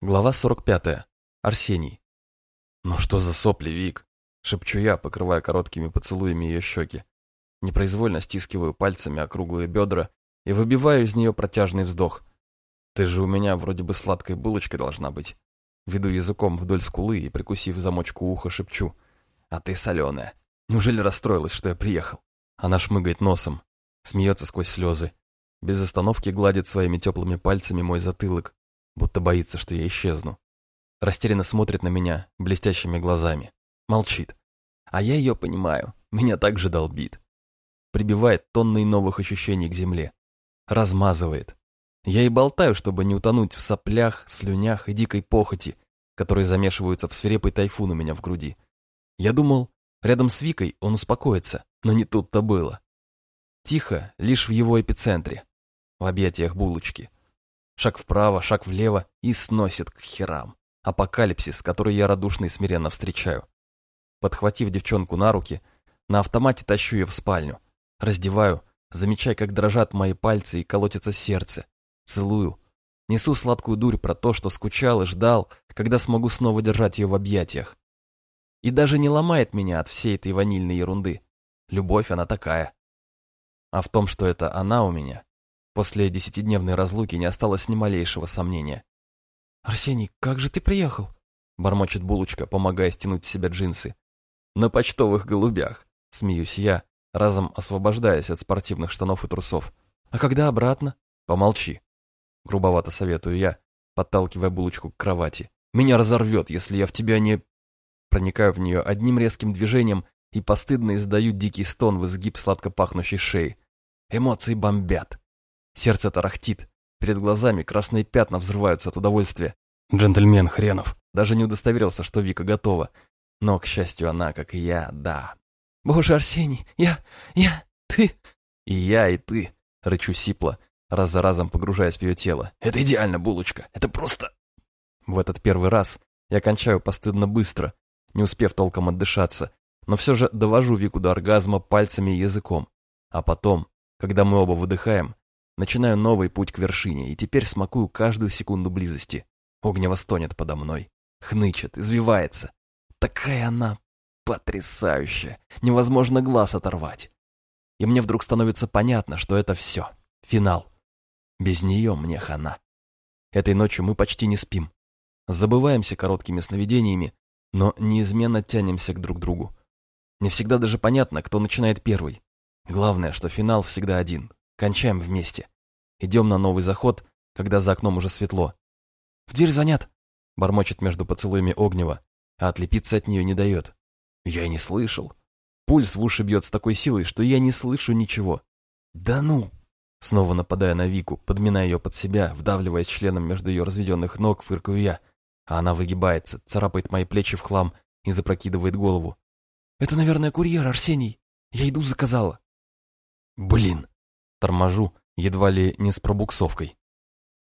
Глава 45. Арсений. «Ну что за сопли, Вик?» — шепчу я, покрывая короткими поцелуями ее щеки. Непроизвольно стискиваю пальцами округлые бедра и выбиваю из нее протяжный вздох. «Ты же у меня вроде бы сладкой булочкой должна быть». Веду языком вдоль скулы и, прикусив замочку уха, шепчу. «А ты соленая. Неужели расстроилась, что я приехал?» Она шмыгает носом, смеется сквозь слезы. Без остановки гладит своими теплыми пальцами мой затылок, будто боится, что я исчезну. Растерянно смотрит на меня блестящими глазами. Молчит. А я ее понимаю, меня также долбит. Прибивает тонны новых ощущений к земле. Размазывает. Я и болтаю, чтобы не утонуть в соплях, слюнях и дикой похоти, которые замешиваются в свирепый тайфун у меня в груди. Я думал, рядом с Викой он успокоится, но не тут-то было. Тихо, лишь в его эпицентре, в объятиях булочки. Шаг вправо, шаг влево и сносит к херам. Апокалипсис, который я радушно и смиренно встречаю. Подхватив девчонку на руки, на автомате тащу ее в спальню. Раздеваю, замечая, как дрожат мои пальцы и колотится сердце. Целую. Несу сладкую дурь про то, что скучал и ждал, когда смогу снова держать ее в объятиях. И даже не ломает меня от всей этой ванильной ерунды. Любовь она такая. А в том, что это она у меня, После десятидневной разлуки не осталось ни малейшего сомнения. «Арсений, как же ты приехал?» Бормочет булочка, помогая стянуть с себя джинсы. «На почтовых голубях», — смеюсь я, разом освобождаясь от спортивных штанов и трусов. «А когда обратно?» «Помолчи», — грубовато советую я, подталкивая булочку к кровати. «Меня разорвет, если я в тебя не...» Проникаю в нее одним резким движением и постыдно издаю дикий стон в изгиб сладко пахнущей шеи. Эмоции бомбят. Сердце тарахтит. Перед глазами красные пятна взрываются от удовольствия. Джентльмен хренов. Даже не удостоверился, что Вика готова. Но, к счастью, она, как и я, да. «Боже, Арсений, я... я... ты...» «И я, и ты», — рычу сипло, раз за разом погружаясь в ее тело. «Это идеально, булочка. Это просто...» В этот первый раз я кончаю постыдно быстро, не успев толком отдышаться, но все же довожу Вику до оргазма пальцами и языком. А потом, когда мы оба выдыхаем, Начинаю новый путь к вершине, и теперь смакую каждую секунду близости. Огнево стонет подо мной, хнычет, извивается. Такая она потрясающая, невозможно глаз оторвать. И мне вдруг становится понятно, что это все, финал. Без нее мне хана. Этой ночью мы почти не спим. Забываемся короткими сновидениями, но неизменно тянемся к друг другу. Не всегда даже понятно, кто начинает первый. Главное, что финал всегда один, Кончаем вместе. Идем на новый заход, когда за окном уже светло. «В дверь звонят!» — бормочет между поцелуями Огнева, а отлепиться от нее не дает. Я не слышал. Пульс в уши бьет с такой силой, что я не слышу ничего. «Да ну!» Снова нападая на Вику, подминая ее под себя, вдавливаясь членом между ее разведенных ног, фыркаю я, а она выгибается, царапает мои плечи в хлам и запрокидывает голову. «Это, наверное, курьер, Арсений. Я еду заказала». «Блин!» Торможу, едва ли не с пробуксовкой.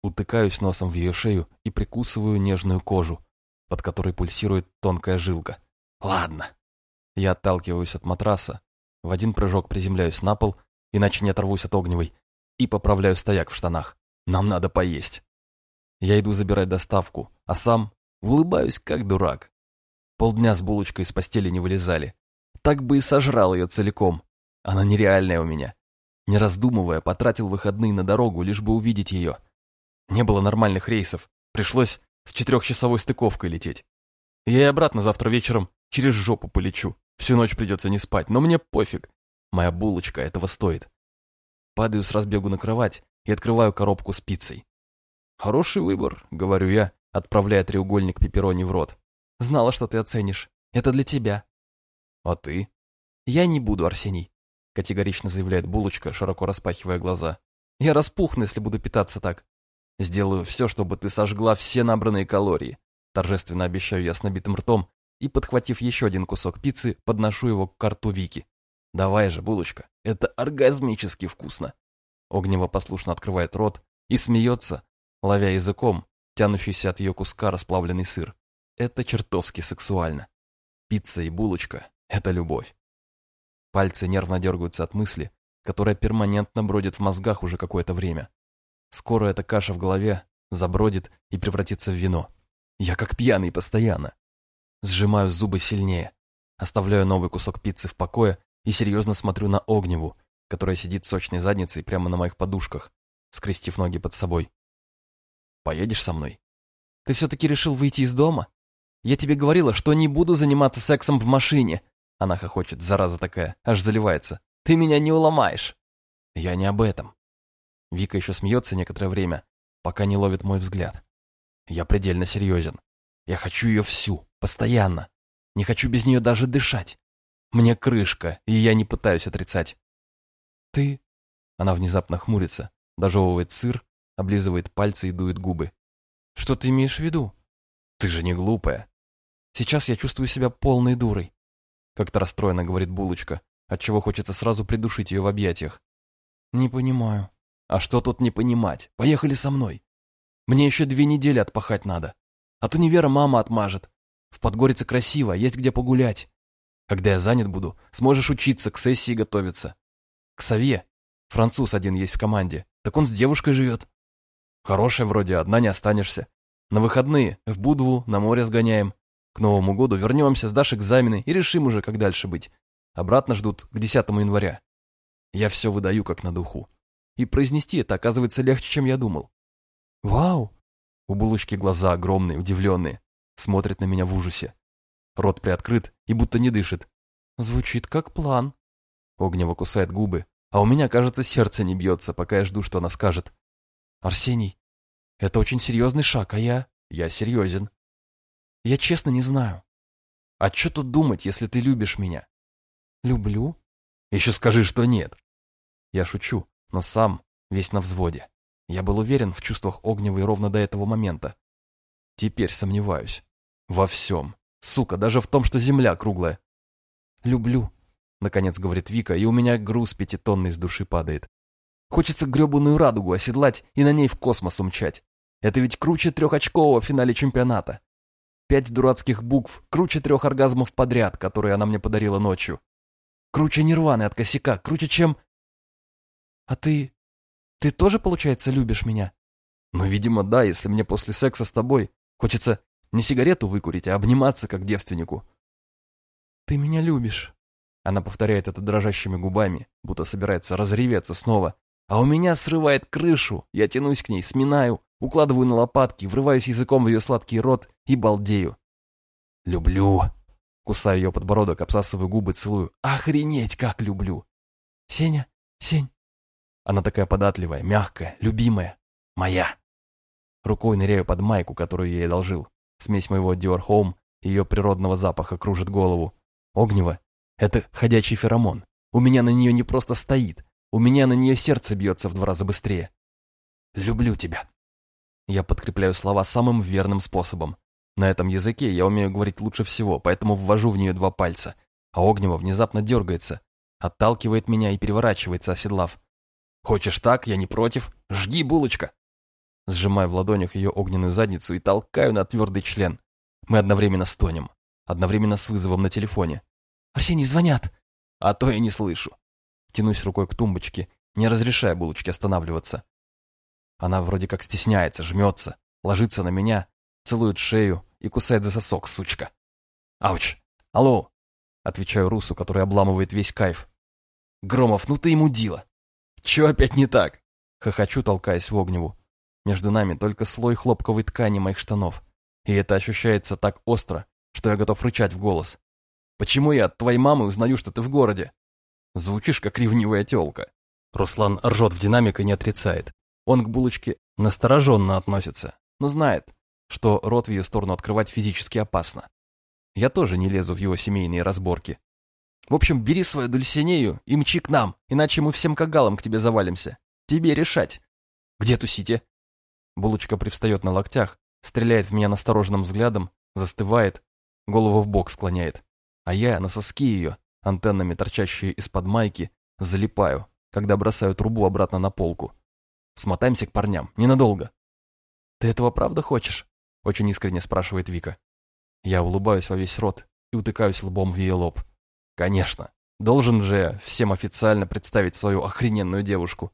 Утыкаюсь носом в ее шею и прикусываю нежную кожу, под которой пульсирует тонкая жилка. Ладно. Я отталкиваюсь от матраса, в один прыжок приземляюсь на пол, иначе не оторвусь от огневой, и поправляю стояк в штанах. Нам надо поесть. Я иду забирать доставку, а сам улыбаюсь, как дурак. Полдня с булочкой из постели не вылезали. Так бы и сожрал ее целиком. Она нереальная у меня. Не раздумывая, потратил выходные на дорогу, лишь бы увидеть ее. Не было нормальных рейсов, пришлось с четырехчасовой стыковкой лететь. Я и обратно завтра вечером через жопу полечу. Всю ночь придется не спать, но мне пофиг. Моя булочка этого стоит. Падаю с разбегу на кровать и открываю коробку с пиццей. «Хороший выбор», — говорю я, отправляя треугольник пепперони в рот. «Знала, что ты оценишь. Это для тебя». «А ты?» «Я не буду, Арсений категорично заявляет булочка, широко распахивая глаза. Я распухну, если буду питаться так. Сделаю все, чтобы ты сожгла все набранные калории. Торжественно обещаю я с набитым ртом и, подхватив еще один кусок пиццы, подношу его к карту Вики. Давай же, булочка, это оргазмически вкусно. Огнево послушно открывает рот и смеется, ловя языком, тянущийся от ее куска расплавленный сыр. Это чертовски сексуально. Пицца и булочка — это любовь. Пальцы нервно дергаются от мысли, которая перманентно бродит в мозгах уже какое-то время. Скоро эта каша в голове забродит и превратится в вино. Я как пьяный постоянно. Сжимаю зубы сильнее, оставляю новый кусок пиццы в покое и серьезно смотрю на Огневу, которая сидит сочной задницей прямо на моих подушках, скрестив ноги под собой. «Поедешь со мной?» «Ты все-таки решил выйти из дома? Я тебе говорила, что не буду заниматься сексом в машине!» Она хохочет, зараза такая, аж заливается. «Ты меня не уломаешь!» «Я не об этом». Вика еще смеется некоторое время, пока не ловит мой взгляд. Я предельно серьезен. Я хочу ее всю, постоянно. Не хочу без нее даже дышать. Мне крышка, и я не пытаюсь отрицать. Ты... Она внезапно хмурится, дожевывает сыр, облизывает пальцы и дует губы. Что ты имеешь в виду? Ты же не глупая. Сейчас я чувствую себя полной дурой. Как-то расстроенно говорит Булочка, отчего хочется сразу придушить ее в объятиях. Не понимаю. А что тут не понимать? Поехали со мной. Мне еще две недели отпахать надо. От универа мама отмажет. В Подгорице красиво, есть где погулять. Когда я занят буду, сможешь учиться, к сессии готовиться. К Савье. Француз один есть в команде. Так он с девушкой живет. Хорошая вроде, одна не останешься. На выходные в Будву на море сгоняем. К Новому году вернемся, сдашь экзамены и решим уже, как дальше быть. Обратно ждут к 10 января. Я все выдаю как на духу. И произнести это оказывается легче, чем я думал. Вау! У булочки глаза огромные, удивленные. Смотрит на меня в ужасе. Рот приоткрыт и будто не дышит. Звучит как план. Огнево кусает губы, а у меня, кажется, сердце не бьется, пока я жду, что она скажет. Арсений, это очень серьезный шаг, а я... Я серьезен. Я честно не знаю. А что тут думать, если ты любишь меня? Люблю? Еще скажи, что нет. Я шучу, но сам весь на взводе. Я был уверен в чувствах Огневой ровно до этого момента. Теперь сомневаюсь. Во всем. Сука, даже в том, что земля круглая. Люблю, наконец говорит Вика, и у меня груз пятитонный с души падает. Хочется гребаную радугу оседлать и на ней в космос умчать. Это ведь круче трехочкового в финале чемпионата. Пять дурацких букв, круче трех оргазмов подряд, которые она мне подарила ночью. Круче нирваны от косяка, круче, чем... А ты... ты тоже, получается, любишь меня? Ну, видимо, да, если мне после секса с тобой хочется не сигарету выкурить, а обниматься, как девственнику. Ты меня любишь. Она повторяет это дрожащими губами, будто собирается разреветься снова. А у меня срывает крышу, я тянусь к ней, сминаю, укладываю на лопатки, врываюсь языком в ее сладкий рот и балдею. «Люблю!» Кусаю ее подбородок, обсасываю губы, целую. «Охренеть, как люблю!» «Сеня, Сень!» Она такая податливая, мягкая, любимая. Моя. Рукой ныряю под майку, которую я ей одолжил. Смесь моего Dior Home и ее природного запаха кружит голову. Огнево — это ходячий феромон. У меня на нее не просто стоит. У меня на нее сердце бьется в два раза быстрее. «Люблю тебя». Я подкрепляю слова самым верным способом. На этом языке я умею говорить лучше всего, поэтому ввожу в нее два пальца. А Огнева внезапно дергается, отталкивает меня и переворачивается, оседлав. «Хочешь так, я не против. Жги, булочка!» Сжимаю в ладонях ее огненную задницу и толкаю на твердый член. Мы одновременно стонем, одновременно с вызовом на телефоне. «Арсений, звонят!» А то я не слышу. Тянусь рукой к тумбочке, не разрешая булочке останавливаться. Она вроде как стесняется, жмется, ложится на меня, целует шею и кусает за сосок, сучка. «Ауч! Алло!» Отвечаю Русу, который обламывает весь кайф. «Громов, ну ты ему дила!» «Чё опять не так?» Хохочу, толкаясь в огневу. Между нами только слой хлопковой ткани моих штанов. И это ощущается так остро, что я готов рычать в голос. «Почему я от твоей мамы узнаю, что ты в городе?» Звучишь, как ревнивая тёлка. Руслан ржет в динамик и не отрицает. Он к булочке настороженно относится, но знает, что рот в ее сторону открывать физически опасно. Я тоже не лезу в его семейные разборки. В общем, бери свою дульсинею и мчи к нам, иначе мы всем кагалом к тебе завалимся. Тебе решать. Где тусите? Булочка привстает на локтях, стреляет в меня настороженным взглядом, застывает, голову в бок склоняет. А я на соски ее, антеннами, торчащие из-под майки, залипаю, когда бросаю трубу обратно на полку. Смотаемся к парням, ненадолго. «Ты этого правда хочешь?» — очень искренне спрашивает Вика. Я улыбаюсь во весь рот и утыкаюсь лбом в ее лоб. «Конечно. Должен же всем официально представить свою охрененную девушку.